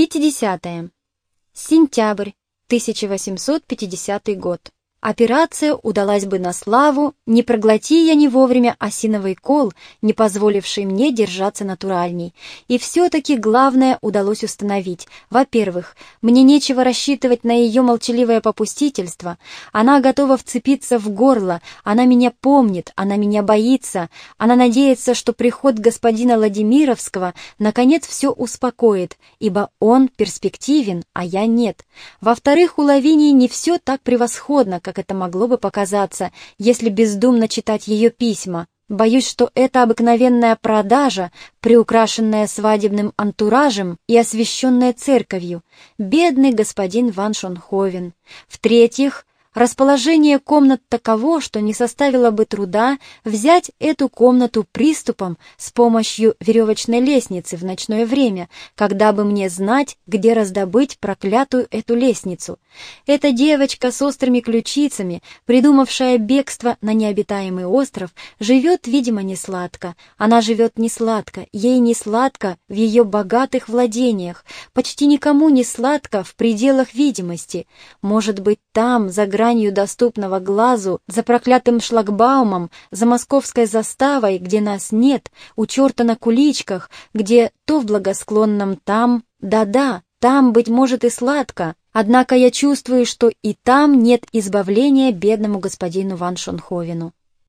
50. -е. Сентябрь, 1850 год. Операция удалась бы на славу, не проглоти я не вовремя осиновый кол, не позволивший мне держаться натуральней. И все-таки главное удалось установить. Во-первых, мне нечего рассчитывать на ее молчаливое попустительство. Она готова вцепиться в горло, она меня помнит, она меня боится, она надеется, что приход господина Владимировского наконец все успокоит, ибо он перспективен, а я нет. Во-вторых, у Лавинии не все так превосходно, как это могло бы показаться, если бездумно читать ее письма. Боюсь, что это обыкновенная продажа, приукрашенная свадебным антуражем и освященная церковью. Бедный господин Ван Шонховен. В-третьих, Расположение комнат таково, что не составило бы труда взять эту комнату приступом с помощью веревочной лестницы в ночное время, когда бы мне знать, где раздобыть проклятую эту лестницу. Эта девочка с острыми ключицами, придумавшая бегство на необитаемый остров, живет, видимо, не сладко. Она живет не сладко, ей не сладко в ее богатых владениях, почти никому не сладко в пределах видимости. Может быть, там, за гранью доступного глазу, за проклятым шлагбаумом, за московской заставой, где нас нет, у черта на куличках, где то в благосклонном там, да-да, там, быть может, и сладко, однако я чувствую, что и там нет избавления бедному господину Ван Шонховену.